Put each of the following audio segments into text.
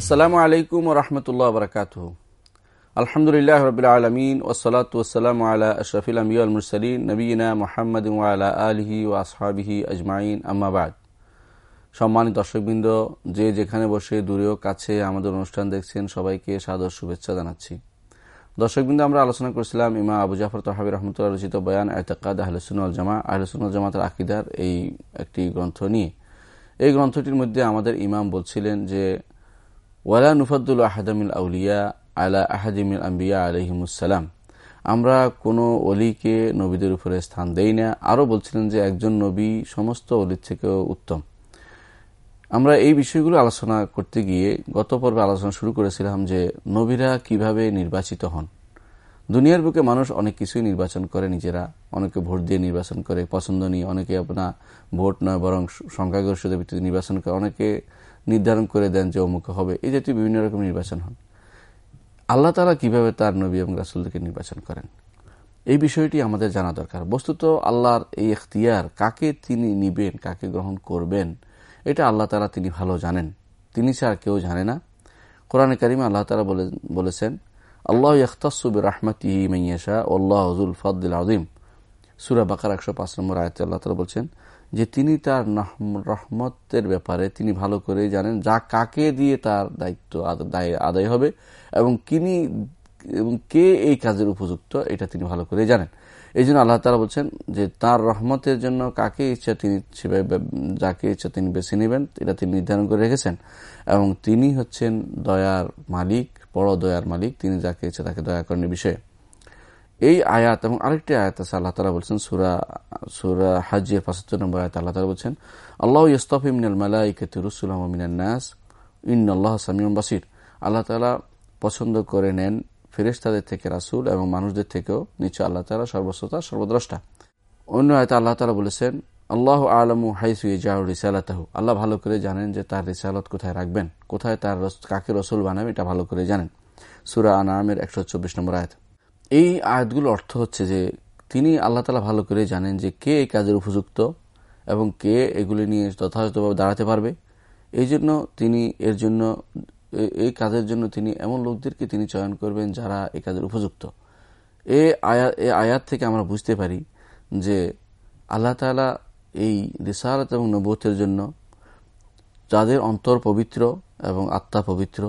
আসসালামু আলাইকুম রহমতুল্লাহ বরকাত আলহামদুলিল্লাহ রবিল আলমিন ওসলাত ওসালাম আলা আশরফিল আমিউল মুরসলিন নবীনা মোহাম্মদ আলা আলহি ও আসহাবিহি আজমাইন। আম্মাবাদ সম্মানিত দর্শকবৃন্দ, যে যেখানে বসে দূরেও কাছে আমাদের অনুষ্ঠান দেখছেন, সবাইকে সাদর শুভেচ্ছা জানাচ্ছি। দর্শকবৃন্দ, আমরা আলোচনা করেছিলাম ইমা আবু জাফর তহাবি রহমতুল্লাহ রচিত বয়ান এতকাদ আহলসুল জামা আহলসুল জামাতের আকিদার এই একটি গ্রন্থ নিয়ে। এই গ্রন্থটির মধ্যে আমাদের ইমাম বলছিলেন যে ওয়ালা নুফাদুল আহাদামিল আউলিয়া আলা আহাদিমিল আম্বিয়া আলহিমুসালাম আমরা কোনো অলিকে নবীদের উপরে স্থান দেই না। আরও বলছিলেন যে, একজন নবী সমস্ত অলির থেকেও উত্তম। আমরা এই বিষয়গুলো আলোচনা করতে গিয়ে গত পর্বে আলোচনা শুরু করেছিলাম যে, নবীরা কীভাবে নির্বাচিত হন? দুনিয়ার বুকে মানুষ অনেক কিছুই নির্বাচন করে নিজেরা। অনেকে ভোট দিয়ে নির্বাচন করে, পছন্দ নিয়ে। অনেকে আপনার ভোট নয়, বরং সংখ্যাগরিষ্ঠতার ভিত্তিতে নির্বাচন করে। অনেকে নির্ধারণ করে দেন যে অমুক হবে। এই জাতীয় বিভিন্ন রকম নির্বাচন হন। আল্লাহ তালা কীভাবে তার নবী এবং রাসুলকে নির্বাচন করেন? এই বিষয়টি আমাদের জানা দরকার। বস্তুত আল্লাহর এই এখতিয়ার কাকে তিনি নিবেন, কাকে গ্রহণ করবেন, এটা আল্লাহ তালা তিনি ভালো জানেন। তিনি ছাড়া কেউ জানে না। কোরআনে কারিমা আল্লাহ তালা বলেছেন, আল্লাহ ইখতাসুবির রাহমাতি মাইয়াশা আল্লাহ হজুল ফদ্দিল আজিম সুরা বাকার একশো পাঁচ নম্বর আয়তে আল্লাহ তালা বলছেন যে তিনি তার রহমতের ব্যাপারে তিনি ভালো করে জানেন যা কাকে দিয়ে তার দায়িত্ব আদায় হবে এবং কিনি, এবং কে এই কাজের উপযুক্ত এটা তিনি ভালো করে জানেন। এই জন্য আল্লাহ তালা বলছেন যে তার রহমতের জন্য কাকে ইচ্ছা তিনি যাকে ইচ্ছা তিনি বেছে নেবেন, এটা তিনি নির্ধারণ করে রেখেছেন। এবং তিনি হচ্ছেন দয়ার মালিক, বড় দয়ার মালিক। তিনি যাকে ইচ্ছা তাকে দয়া করেন বিষয়ে। এই আয়াত এবং আরেকটি আয়াত আছে, আল্লাহ তালা বলছেন, সুরা সুরা হাজির পঁচাত্তর নম্বর আয়াত আল্লাহ তালা বলছেন, আল্লাহ ইস্তফি মিনাল মালাইকাতি রুসুলাম মিনান নাস ইন আল্লাহ সামিম বাসির। আল্লাহ তালা পছন্দ করে নেন ফেরেস্তাদের থেকে রাসুল এবং মানুষদের থেকেও নিচে আল্লাহ তালা সর্বশ্রোতা, সর্বদ্রষ্টা। অন্য আয়তা আল্লাহ তালা বলেছেন, আল্লাহ আলমু হাইসু ইজাউ রিসালাতাহু। আল্লাহ ভালো করে জানেন যে তার রিসালত কোথায় রাখবেন, কোথায় তার কাকে রসুল বানাবেন এটা ভালো করে জানেন। সুরা আনামের একশো চব্বিশ নম্বর আয়াত। এই আয়াতগুলোর অর্থ হচ্ছে যে তিনি আল্লাহ তালা ভালো করে জানেন যে কে এই কাজের উপযুক্ত এবং কে এগুলি নিয়ে যথাযথভাবে দাঁড়াতে পারবে। এই জন্য তিনি এর জন্য, এই কাজের জন্য তিনি এমন লোকদেরকে তিনি চয়ন করবেন যারা এই কাজের উপযুক্ত। এ আয়াত এ আয়াত থেকে আমরা বুঝতে পারি যে আল্লাহ তালা এই রিসারত এবং নবতের জন্য যাদের অন্তর পবিত্র এবং আত্মা পবিত্র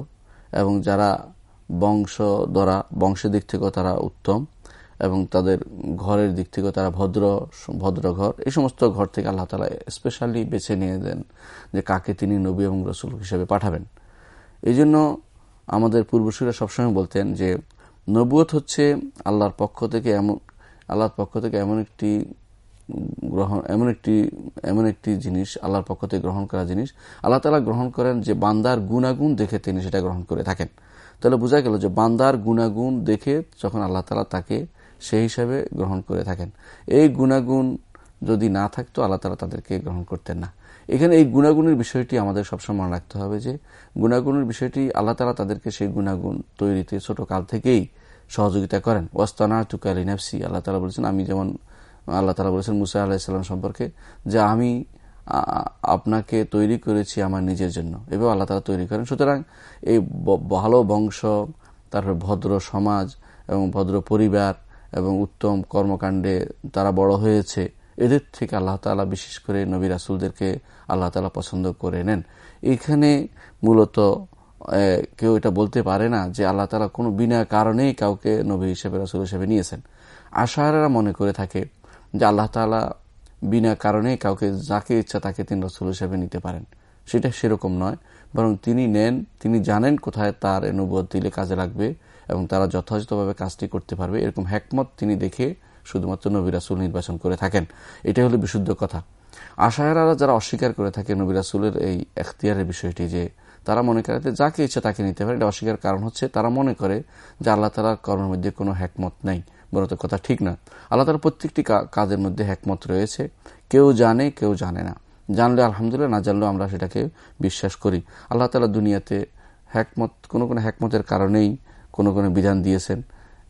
এবং যারা বংশ দ্বারা বংশের দিক থেকেও তারা উত্তম এবং তাদের ঘরের দিক থেকেও তারা ভদ্র ভদ্র ঘর। এই সমস্ত ঘর থেকে আল্লাহ তালা স্পেশালি বেছে নিয়ে দেন যে কাকে তিনি নবী এবং রসুল হিসেবে পাঠাবেন। এই জন্য আমাদের পূর্বসূরা সবসময় বলতেন যে নবুয়ত হচ্ছে আল্লাহর পক্ষ থেকে এমন, আল্লাহর পক্ষ থেকে এমন একটি গ্রহণ, এমন একটি এমন একটি জিনিস, আল্লাহর পক্ষ থেকে গ্রহণ করা জিনিস। আল্লাহ তালা গ্রহণ করেন যে বান্দার গুণাগুণ দেখে তিনি সেটা গ্রহণ করে থাকেন। তাহলে বোঝা গেল যে বান্দার গুণাগুণ দেখে যখন আল্লাহ তালা তাকে সেই হিসাবে গ্রহণ করে থাকেন। এই গুণাগুণ যদি না থাকতো আল্লাহ তালা তাদেরকে গ্রহণ করতেন না। এখানে এই গুণাগুণের বিষয়টি আমাদের সবসময় মনে রাখতে হবে যে, গুণাগুণের বিষয়টি আল্লাহ তালা তাদেরকে সেই গুণাগুণ তৈরিতে ছোট কাল থেকেই সহযোগিতা করেন। ওয়াস্তানা টুকালি নাফসি, আল্লাহ তালা বলেছেন, আমি যেমন, আল্লাহ তালা বলেছেন মুসা আলাহিসাল্লাম সম্পর্কে যে আমি আপনাকে তৈরি করেছি আমার নিজের জন্য। এভাবে আল্লাহ তালা তৈরি করেন। সুতরাং এই ভালো বংশ, তারপর ভদ্র সমাজ এবং ভদ্র পরিবার এবং উত্তম কর্মকাণ্ডে তারা বড় হয়েছে, এদের থেকে আল্লাহ তালা বিশেষ করে নবী রাসুলদেরকে আল্লাহ তালা পছন্দ করে নেন। এখানে মূলত কেউ এটা বলতে পারে না যে আল্লাহ তালা কোনো বিনা কারণেই কাউকে নবী হিসেবে, রাসুল হিসেবে নিয়েছেন। আশাহারা মনে করে থাকে যে আল্লাহ তালা বিনা কারণে কাউকে যাকে ইচ্ছা তাকে তিনি রসুল হিসেবে নিতে পারেন। সেটা সেরকম নয়, বরং তিনি নেন, তিনি জানেন কোথায় তার অনুবোধ দিলে কাজে লাগবে এবং তারা যথাযথভাবে কাজটি করতে পারবে। এরকম হ্যাকমত তিনি দেখে শুধুমাত্র নবী রাসুল নির্বাচন করে থাকেন। এটাই হলো বিশুদ্ধ কথা। আশায়ারা যারা অস্বীকার করে থাকে নবী রাসুলের এই এখতিয়ারের বিষয়টি যে তারা মনে করে যাকে ইচ্ছা তাকে নিতে পারে, এটা অস্বীকার কারণ হচ্ছে তারা মনে করে যে আল্লাহ তালার কর্মের মধ্যে কোনো হ্যাকমত নেই। বলতে কথা ঠিক না। আল্লাহ তালার প্রত্যেকটি কাজের মধ্যে হ্যাকমত রয়েছে। কেউ জানে কেউ জানে না। জানলে আলহামদুলিল্লাহ, না জানলেও আমরা সেটাকে বিশ্বাস করি। আল্লাহ তালা দুনিয়াতে হ্যাকমত কোনো কোনো হ্যাকমতের কারণেই কোনো কোনো বিধান দিয়েছেন।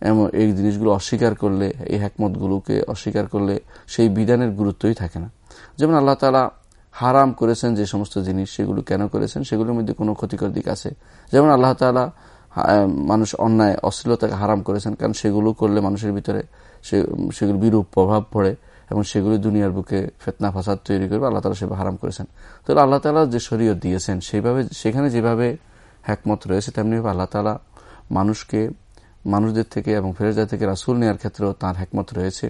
এমন এই জিনিসগুলো অস্বীকার করলে, এই হ্যাকমতগুলোকে অস্বীকার করলে সেই বিধানের গুরুত্বই থাকে না। যেমন আল্লাহ তালা হারাম করেছেন যে সমস্ত জিনিস, সেগুলো কেন করেছেন? সেগুলোর মধ্যে কোনো ক্ষতিকর দিক আছে। যেমন আল্লাহ তালা মানুষ অন্যায়, অশ্লীলতাকে হারাম করেছেন, কারণ সেগুলো করলে মানুষের ভিতরে সেগুলো বিরূপ প্রভাব পড়ে এবং সেগুলি দুনিয়ার বুকে ফেতনা, ফাসাদ তৈরি করবে, আল্লাহ তালা সেভাবে হারাম করেছেন। তাহলে আল্লাহ তালা যে শরীয়ত দিয়েছেন সেইভাবে সেখানে যেভাবে হ্যাকমত রয়েছে, তেমনিভাবে আল্লাহ তালা মানুষকে, মানুষদের থেকে এবং ফেরেজা থেকে রাসুল নেওয়ার ক্ষেত্রেও তাঁর হ্যাকমত রয়েছে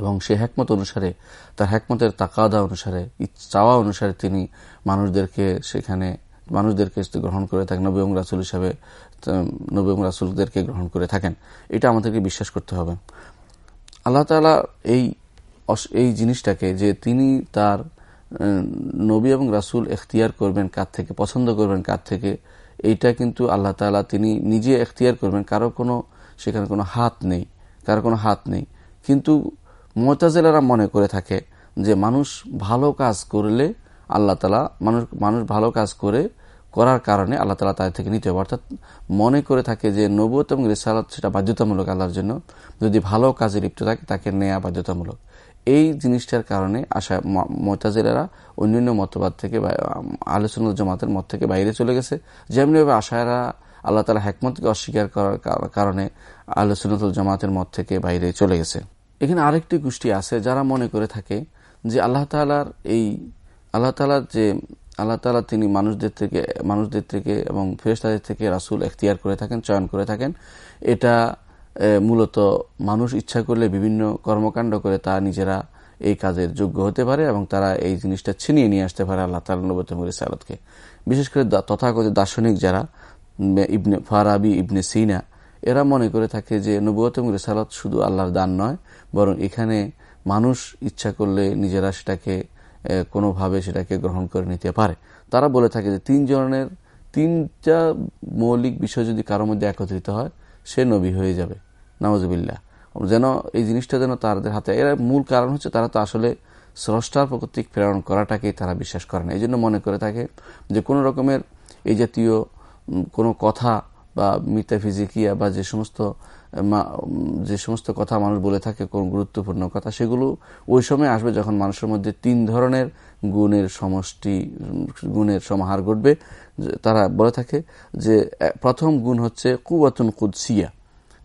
এবং সে হ্যাকমত অনুসারে, তার হ্যাকমতের তাকাদা অনুসারে চাওয়া অনুসারে তিনি মানুষদেরকে সেখানে মানুষদেরকে গ্রহণ করে থাকেন, নবী রাসুল হিসাবে নবী রাসুলদেরকে গ্রহণ করে থাকেন। এটা আমাদেরকে বিশ্বাস করতে হবে। আল্লাহ তালা এই এই জিনিসটাকে যে তিনি তার নবী এবং রাসুল এখতিয়ার করবেন কার থেকে, পছন্দ করবেন কার থেকে, এইটা কিন্তু আল্লাহ তালা তিনি নিজে এখতিয়ার করবেন। কারও কোনো, সেখানে কোনো হাত নেই, কারও কোনো হাত নেই। কিন্তু মোতাজেলারা মনে করে থাকে যে মানুষ ভালো কাজ করলে আল্লাহ তালা মানুষ মানুষ ভালো কাজ করে, করার কারণে আল্লাহ তালা তাদের থেকে নিতে হবে। অর্থাৎ মনে করে থাকে যে নবুত এবং রেসালত সেটা বাধ্যতামূলক আল্লাহর জন্য। যদি ভালো কাজে লিপ্ত থাকে, তাকে নেয়া বাধ্যতামূলক। এই জিনিসটার কারণে আশা মোতাজিলারা অন্যান্য মতবাদ থেকে আলোচনা জমাতের মত থেকে বাইরে চলে গেছে। যেমনিভাবে আশায়রা আল্লাহ তালা হ্যাকমতকে অস্বীকার করার কারণে আলোচনাতুল জামাতের মত থেকে বাইরে চলে গেছে। এখানে আরেকটি গোষ্ঠী আছে যারা মনে করে থাকে যে আল্লাহ তালার এই আল্লাহ তালার যে, আল্লাহ তালা তিনি মানুষদের থেকে মানুষদের থেকে এবং ফেরেস্তাদের থেকে রাসুল এখতিয়ার করে থাকেন, চয়ন করে থাকেন। এটা মূলত মানুষ ইচ্ছা করলে বিভিন্ন কর্মকাণ্ড করে তা নিজেরা এই কাজের যোগ্য হতে পারে এবং তারা এই জিনিসটা ছিনিয়ে নিয়ে আসতে পারে আল্লাহ তালা নবতম রিসালতকে। বিশেষ করে তথাকথিত দার্শনিক যারা ইবনে ফারাবি, ইবনে সিনা, এরা মনে করে থাকে যে নবতম রিসালত শুধু আল্লাহর দান নয়, বরং এখানে মানুষ ইচ্ছা করলে নিজেরা সেটাকে কোনোভাবে সেটাকে গ্রহণ করে নিতে পারে। তারা বলে থাকে যে তিন জনের তিনটা মৌলিক বিষয় যদি কারোর মধ্যে একত্রিত হয়, সে নবী হয়ে যাবে। নওয়াজবিল্লা যেন এই জিনিসটা যেন তাদের হাতে, এর মূল কারণ হচ্ছে তারা তো আসলে স্রষ্টার প্রকৃতিক প্রেরণ করাটাকেই তারা বিশ্বাস করে না। এই জন্য মনে করে থাকে যে কোনো রকমের এই জাতীয় কোনো কথা বা মিতাফিজিকিয়া বা যে সমস্ত যে সমস্ত কথা মানুষ বলে থাকে, কোন গুরুত্বপূর্ণ কথা, সেগুলো ওই সময় আসবে যখন মানুষের মধ্যে তিন ধরনের গুণের সমষ্টি, গুণের সমাহার ঘটবে। তারা বলে থাকে যে প্রথম গুণ হচ্ছে কুয়াতুন কুদসিয়া,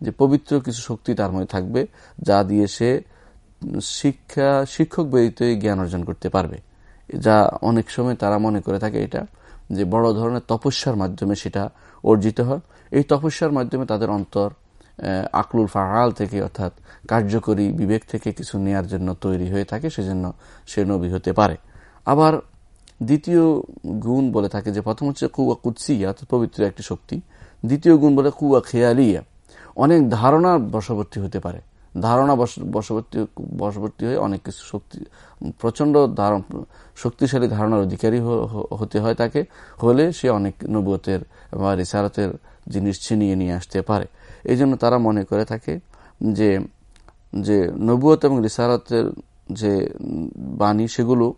যে পবিত্র কিছু শক্তি তার মধ্যে থাকবে, যা দিয়ে সে শিক্ষা, শিক্ষক ব্যতীতই জ্ঞান অর্জন করতে পারবে। যা অনেক সময় তারা মনে করে থাকে এটা, যে বড় ধরনের তপস্যার মাধ্যমে সেটা অর্জিত হয়। এই তপস্যার মাধ্যমে তাদের অন্তর আকলুল ফাহাল থেকে, অর্থাৎ কার্যকরী বিবেক থেকে কিছু নেয়ার জন্য তৈরি হয়ে থাকে, সেজন্য সে নবী হতে পারে। আবার দ্বিতীয় গুণ বলে থাকে যে, প্রথম হচ্ছে কুয়া কুৎসিয়া অর্থাৎ পবিত্র একটি শক্তি। দ্বিতীয় গুণ বলে কুয়া খেয়ালিয়া। অনেক ধারণার বশবর্তী হতে পারে। ধারণা বশবর্তী বশবর্তী হয়ে অনেক কিছু শক্তি প্রচণ্ড শক্তিশালী ধারণার অধিকারী হতে হয় তাকে। হলে সে অনেক নবতের বা রিসারতের জিনিস ছিনিয়ে নিয়ে আসতে পারে। এই জন্য তারা মনে করে থাকে যে যে নবুয়ত এবং রিসারতের যে বাণী সেগুলো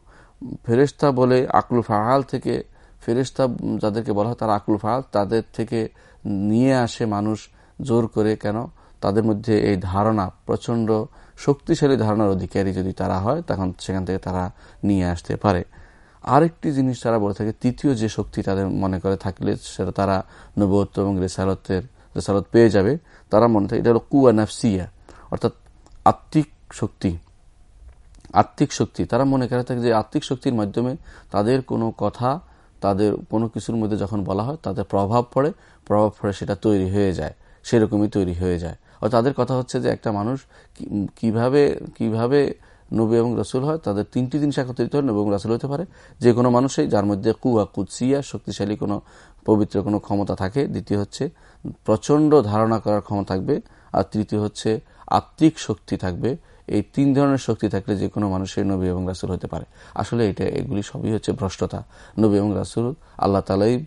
ফেরেস্তা বলে আকলু ফাহাল থেকে ফেরেস্তা যাদেরকে বলা হয় তারা আকলু ফাহাল তাদের থেকে নিয়ে আসে মানুষ জোর করে কেন? তাদের মধ্যে এই ধারণা প্রচণ্ড শক্তিশালী ধারণার অধিকারী যদি তারা হয়, তখন সেখান থেকে তারা নিয়ে আসতে পারে। আরেকটি জিনিস তারা বলে থাকে, তৃতীয় যে শক্তি তাদের মনে করে থাকলে সেটা তারা নবত্ব এবং রেসালতের রেসালত পেয়ে যাবে, তারা মনে থাকে, এটা হলো কুয়া নাফসিয়া, অর্থাৎ আত্মিক শক্তি। আত্মিক শক্তি। তারা মনে করে থাকে যে আত্মিক শক্তির মাধ্যমে তাদের কোনো কথা, তাদের কোনো কিছুর মধ্যে যখন বলা হয়, তাদের প্রভাব পড়ে প্রভাব পড়ে সেটা তৈরি হয়ে যায়, সেরকমই তৈরি হয়ে যায়। ও তাদের কথা হচ্ছে যে একটা মানুষ কীভাবে কীভাবে নবী এবং রসুল হয়, তাদের তিনটি জিনিস একত্রিত হয়, নবী এবং রসুল হতে পারে। যে কোনো মানুষই, যার মধ্যে কুয়া, কুৎসিয়া, শক্তিশালী কোনো, পবিত্র কোনো ক্ষমতা থাকে। দ্বিতীয় হচ্ছে, প্রচণ্ড ধারণা করার ক্ষমতা থাকবে। আর তৃতীয় হচ্ছে, আত্মিক শক্তি থাকবে। এই তিন ধরনের শক্তি থাকলে যে কোনো মানুষের নবী এবং রাসুল হতে পারে। আসলে এটা, এগুলি সবই হচ্ছে ভ্রষ্টতা। নবী এবং রাসুল, আল্লাহ তালাই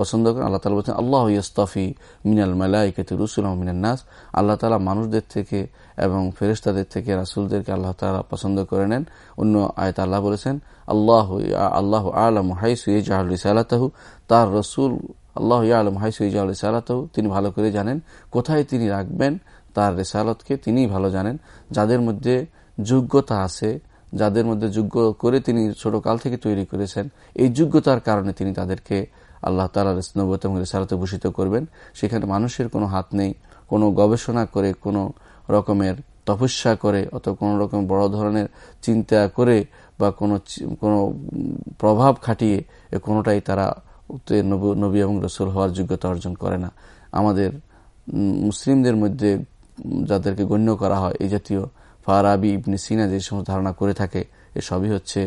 পছন্দ করেন, আল্লাহ তালা বলছেন, আল্লাহ ইস্তফি মিনাল মালাইকেতু রসুল মিনাল নাস। আল্লাহ তালা মানুষদের থেকে এবং ফেরেস্তাদের থেকে রাসুলদেরকে আল্লাহ তালা পছন্দ করে নেন। অন্য আয়ত আল্লাহ বলেছেন, আল্লাহ আল্লাহ আলম হাইসু জাহুল রিসালাতাহু। তার রসুল, আল্লাহ আলম হাইসু জাহুল রিসালাতাহু। তিনি ভালো করে জানেন। কোথায় তিনি রাখবেন? তার রেসালতকে তিনি ভালো জানেন। যাদের মধ্যে যোগ্যতা আছে, যাদের মধ্যে যোগ্য করে তিনি ছোট কাল থেকে তৈরি করেছেন, এই যোগ্যতার কারণে তিনি তাদেরকে আল্লাহ তালার নবত এবং রেসারতে ভূষিত করবেন। সেখানে মানুষের কোনো হাত নেই, কোনো গবেষণা করে, কোনো রকমের তপস্যা করে, অথবা কোনো রকম বড় ধরনের চিন্তা করে বা কোনো কোনো প্রভাব খাটিয়ে এ কোনোটাই তারা নবী এবং রসুল হওয়ার যোগ্যতা অর্জন করে না। আমাদের মুসলিমদের মধ্যে যাদেরকে গণ্য করা হয়, এই জাতীয় ফারাবি, ইবনি সিনা যে সমস্ত ধারণা করে থাকে এসবই হচ্ছে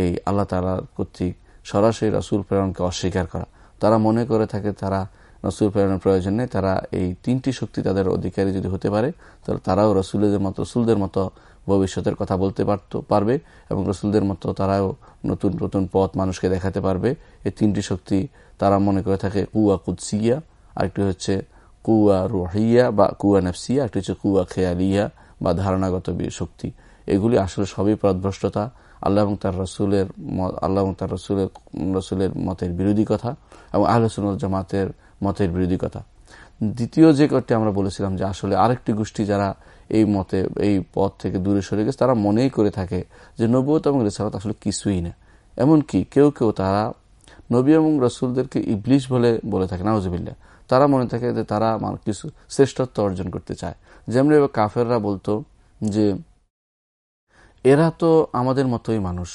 এই আল্লাহ তালার কর্তৃক সরাসরি রসুল প্রেরণকে অস্বীকার করা। তারা মনে করে থাকে তারা রসুল প্রেরণের প্রয়োজন নেই, তারা এই তিনটি শক্তি তাদের অধিকারী যদি হতে পারে, তাহলে তারাও রসুলদের মতো রসুলদের মতো ভবিষ্যতের কথা বলতে পারত, পারবে এবং রসুলদের মতো তারাও নতুন নতুন পথ মানুষকে দেখাতে পারবে। এই তিনটি শক্তি তারা মনে করে থাকে কুয়া কুৎসিয়া আরেকটি হচ্ছে কুয়া রুহিয়া বা কুয়া নেফসিয়া একটি হচ্ছে কুয়া খেয়ালিয়া বা ধারণাগত শক্তি। এগুলি আসলে সবই পথভ্রষ্টতা। আল্লাহ এবং তার রসুলের আল্লাহ এবং তার রসুলের রসুলের মতের বিরোধী কথা এবং আহলসুল জামাতের মতের বিরোধী কথা। দ্বিতীয় যে কটি আমরা বলেছিলাম যে আসলে আরেকটি গোষ্ঠী যারা এই মতে, এই পথ থেকে দূরে সরে গেছে, তারা মনেই করে থাকে যে নবুয়ত এবং রেসালত আসলে কিছুই না। এমনকি কেউ কেউ তারা নবী এবং রসুলদেরকে ইবলিশ বলে বলে থাকে নাউজবিল্লা তারা মনে থাকে যে তারা কিছু শ্রেষ্ঠত্ব অর্জন করতে চায়। যেমন কাফেররা বলতো যে এরা তো আমাদের মতোই মানুষ।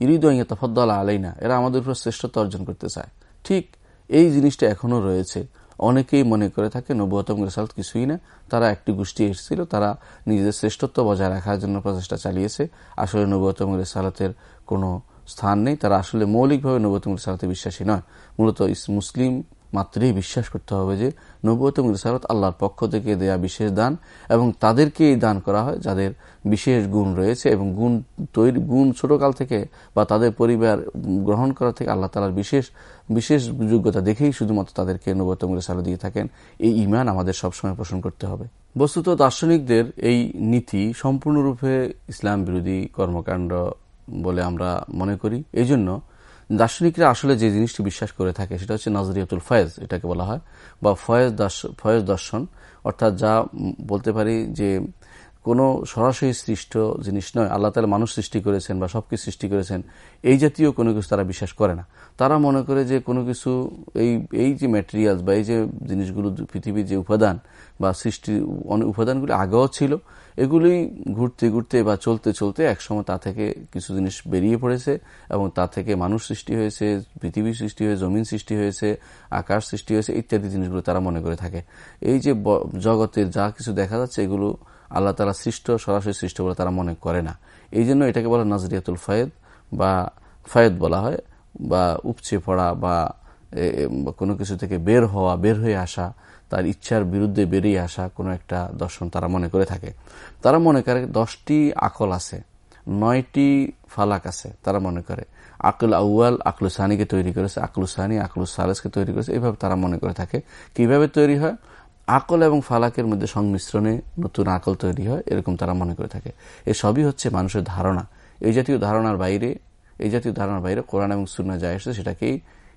ইরিদ তফদ্দাল আলাই না এরা আমাদের উপর শ্রেষ্ঠত্ব অর্জন করতে চায়। ঠিক এই জিনিসটা এখনও রয়েছে। অনেকেই মনে করে থাকে নবুয়তম রেসালত কিছুই না। তারা একটি গোষ্ঠী এসেছিল, তারা নিজেদের শ্রেষ্ঠত্ব বজায় রাখার জন্য প্রচেষ্টা চালিয়েছে। আসলে নবুয়তম রেসালতের কোনো স্থান নেই। তারা আসলে মৌলিকভাবে নবুয়তম রেসালতে বিশ্বাসী নয়। মূলত মুসলিম মাত্রেই বিশ্বাস করতে হবে যে নবুয়ত এবং রিসারত আল্লাহর পক্ষ থেকে দেয়া বিশেষ দান এবং তাদেরকেই দান করা হয় যাদের বিশেষ গুণ রয়েছে এবং গুণ তৈরি গুণ ছোটকাল থেকে বা তাদের পরিবার গ্রহণ করা থেকে আল্লাহ তালার বিশেষ বিশেষ যোগ্যতা দেখেই শুধুমাত্র তাদেরকে নবুয়ত এবং রিসারত দিয়ে থাকেন। এই ইমান আমাদের সবসময় পোষণ করতে হবে। বস্তুত দার্শনিকদের এই নীতি সম্পূর্ণরূপে ইসলাম বিরোধী কর্মকাণ্ড বলে আমরা মনে করি। এই জন্য দার্শনিকরা আসলে যে জিনিসটি বিশ্বাস করে থাকে, সেটা হচ্ছে নজরিয়াতুল ফয়েজ, এটাকে বলা হয়, বা ফয়েজ ফয়েজ দর্শন, অর্থাৎ যা বলতে পারি যে কোনো সরাসরি সৃষ্ট জিনিস নয়, আল্লাহ তালা মানুষ সৃষ্টি করেছেন বা সবকিছু সৃষ্টি করেছেন, এই জাতীয় কোনো কিছু তারা বিশ্বাস করে না। তারা মনে করে যে কোনো কিছু, এই এই যে ম্যাটেরিয়ালস বা এই যে জিনিসগুলো পৃথিবীর যে উপাদান বা সৃষ্টি উপাদানগুলি আগেও ছিল এগুলি ঘুরতে ঘুরতে বা চলতে চলতে একসময় তা থেকে কিছু জিনিস বেরিয়ে পড়েছে এবং তা থেকে মানুষ সৃষ্টি হয়েছে, পৃথিবী সৃষ্টি হয়েছে, জমিন সৃষ্টি হয়েছে, আকাশ সৃষ্টি হয়েছে, ইত্যাদি জিনিসগুলো তারা মনে করে থাকে। এই যে জগতের যা কিছু দেখা যাচ্ছে এগুলো আল্লাহ তালা সৃষ্ট, সরাসরি সৃষ্ট বলে তারা মনে করে না। এই জন্য এটাকে বলা নাজরিয়াতুল ফয়েদ বা ফয়েদ বলা হয়, বা উপচে পড়া বা কোনো কিছু থেকে বের হওয়া, বের হয়ে আসা। তার ইচ্ছার বিরুদ্ধে বেরিয়ে আসা কোনো একটা দর্শন তারা মনে করে থাকে। তারা মনে করে দশটি আকল আছে, নয়টি ফালাক আছে তারা মনে করে। আকল আউয়াল আকলুসানিকে তৈরি করেছে আকলুসানি আকলুসালেসকে তৈরি করেছে এইভাবে তারা মনে করে থাকে। কীভাবে তৈরি হয়? আকল এবং ফালাকের মধ্যে সংমিশ্রণে নতুন আকল তৈরি হয়, এরকম তারা মনে করে থাকে। এসবই হচ্ছে মানুষের ধারণা। এই জাতীয় ধারণার বাইরে, এই জাতীয় ধারণার বাইরে কোরআন এবং সুন্না যা এসেছে সেটাকেই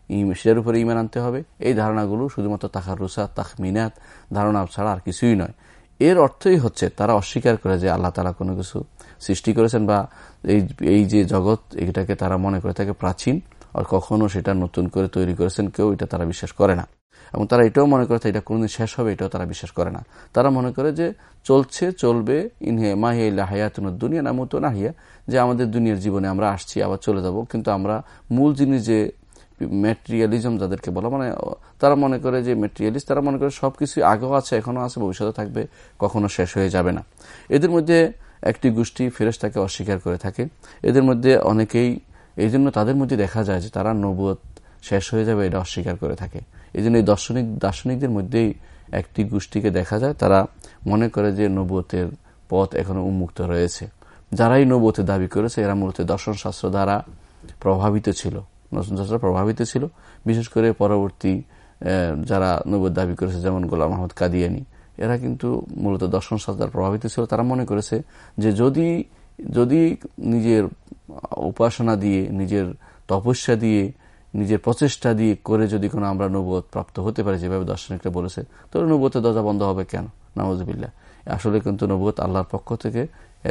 সেটার উপরে ইমান আনতে হবে। এই ধারণাগুলো শুধুমাত্র তাকার রুসা তাহমিনাত ধারণা ছাড়া আর কিছুই নয়। এর অর্থই হচ্ছে তারা অস্বীকার করে যে আল্লাহ তালা কোনো কিছু সৃষ্টি করেছেন বা এই এই যে জগৎ, এটাকে তারা মনে করে থাকে প্রাচীন, আর কখনো সেটা নতুন করে তৈরি করেছেন, কেউ এটা তারা বিশ্বাস করে না। এবং তারা এটাও মনে করে এটা কোনদিন শেষ হবে, এটাও তারা বিশ্বাস করে না। তারা মনে করে যে চলছে, চলবে, ইনহে মাহিয়া হায়াতুন দুনিয়া না মতো নাহিয়া, যে আমাদের দুনিয়ার জীবনে আমরা আসছি, আবার চলে যাব, কিন্তু আমরা মূল জিনিস যে ম্যাটেরিয়ালিজম যাদেরকে বলা মানে তারা মনে করে যে ম্যাটেরিয়ালিস্ট তারা মনে করে সবকিছু আগেও আছে, এখনও আছে, ভবিষ্যতে থাকবে, কখনো শেষ হয়ে যাবে না। এদের মধ্যে একটি গোষ্ঠী ফেরেস্তাকে অস্বীকার করে থাকে। এদের মধ্যে অনেকেই, এই জন্য তাদের মধ্যে দেখা যায় যে তারা নবুয়ত শেষ হয়ে যাবে এটা অস্বীকার করে থাকে। এই জন্য এই দর্শনিক, দার্শনিকদের মধ্যেই একটি গোষ্ঠীকে দেখা যায়, তারা মনে করে যে নবুয়তের পথ এখনও উন্মুক্ত রয়েছে। যারাই নবুয়তের দাবি করেছে, এরা মূলত দর্শনশাস্ত্র দ্বারা প্রভাবিত ছিল। নতুন প্রভাবিত ছিল। বিশেষ করে পরবর্তী যারা নবদ দাবি করেছে, যেমন গোলাম আহমদ কাদিয়ানি, এরা কিন্তু মূলত দর্শন শাস্ত্র প্রভাবিত ছিল। তারা মনে করেছে যে যদি যদি নিজের উপাসনা দিয়ে, নিজের তপস্যা দিয়ে, নিজের প্রচেষ্টা দিয়ে করে যদি কোনো আমরা নবত প্রাপ্ত হতে পারি, যেভাবে দর্শনিকরা বলেছে, তাহলে নবতের দরজা বন্ধ হবে কেন? নওয়াজবিল্লা আসলে কিন্তু নবত আল্লাহর পক্ষ থেকে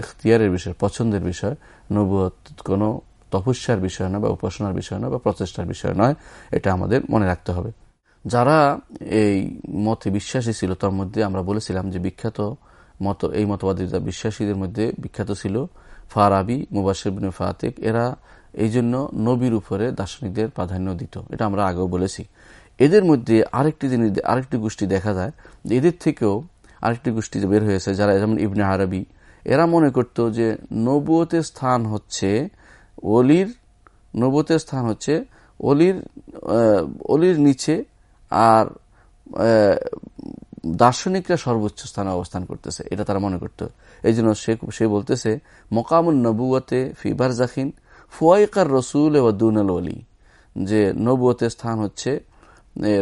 এখতিয়ারের বিষয়, পছন্দের বিষয়। নবুয়ত কোনো তপস্যার বিষয় নয় বা উপাসনার বিষয় নয় বা প্রচেষ্টার বিষয় নয়, এটা আমাদের মনে রাখতে হবে। যারা এই মতে বিশ্বাসী ছিল, তার মধ্যে আমরা বলেছিলাম যে বিখ্যাত মত, এই মতবাদী বিশ্বাসীদের মধ্যে বিখ্যাত ছিল ফারাবি মুবাসির বিন ফাতেক। এরা এই জন্য নবীর উপরে দার্শনিকদের প্রাধান্য দিত, এটা আমরা আগেও বলেছি। এদের মধ্যে আরেকটি জিনিস, আরেকটি গোষ্ঠী দেখা যায় যে এদের থেকেও আরেকটি গোষ্ঠী বের হয়েছে, যারা যেমন ইবনে আরবি। এরা মনে করত যে নবুয়তের স্থান হচ্ছে অলির নবতের স্থান হচ্ছে, অলির অলির নিচে আর দার্শনিকরা সর্বোচ্চ স্থানে অবস্থান করতেছে, এটা তারা মনে করত। এই জন্য সে সে বলতেছে মকামুল নবুয়তে ফিবার জাখিন ফুয়াইকার রসুল এ দুনাল অলি যে নবুয়তের স্থান হচ্ছে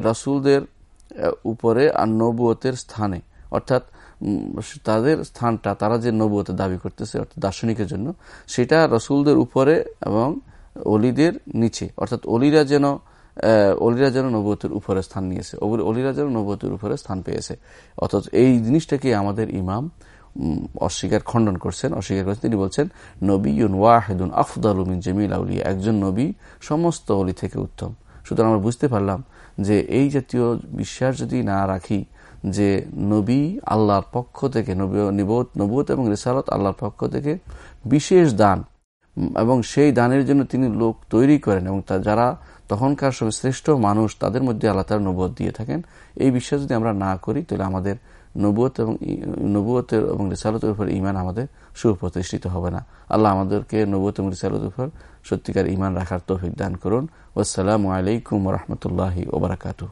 রসুলদের উপরে আর নবুয়তের স্থানে। অর্থাৎ তাদের স্থানটা, তারা যে নবুয়তের দাবি করতেছে, অর্থাৎ দার্শনিকের জন্য, সেটা রসুলদের উপরে এবং অলিদের নিচে, অর্থাৎ অলিরা যেন অলিরা যেন নবতের উপরে স্থান নিয়েছে অলিরা যেন নবতের উপরে স্থান পেয়েছে। অর্থাৎ এই জিনিসটাকে আমাদের ইমাম অস্বীকার, খণ্ডন করছেন, অস্বীকার করছেন, তিনি বলছেন নবী ইউন ওয়াহেদুন আফদাল উমিন জমিল আউলিয়া একজন নবী সমস্ত অলি থেকে উত্তম। সুতরাং আমরা বুঝতে পারলাম যে এই জাতীয় বিশ্বাস যদি না রাখি যে নবী আল্লাহর পক্ষ থেকে নবুত এবং রিসালত আল্লাহর পক্ষ থেকে বিশেষ দান। এবং সেই দানের জন্য তিনি লোক তৈরি করেন এবং তা যারা তখনকার সময় শ্রেষ্ঠ মানুষ, তাদের মধ্যে আল্লাহ তার নবুয় দিয়ে থাকেন। এই বিশ্বাস যদি আমরা না করি, তাহলে আমাদের নবুয়ত এবং নবুয়তের এবং রিসালতের উপর ইমান আমাদের সুপ্রতিষ্ঠিত হবে না। আল্লাহ আমাদেরকে নবুয়ত এবং রিসালতের উপর সত্যিকার ইমান রাখার তৌফিক দান করুন। ওসালামু আলাইকুম রহমতুল্লাহি ওবরাকাতু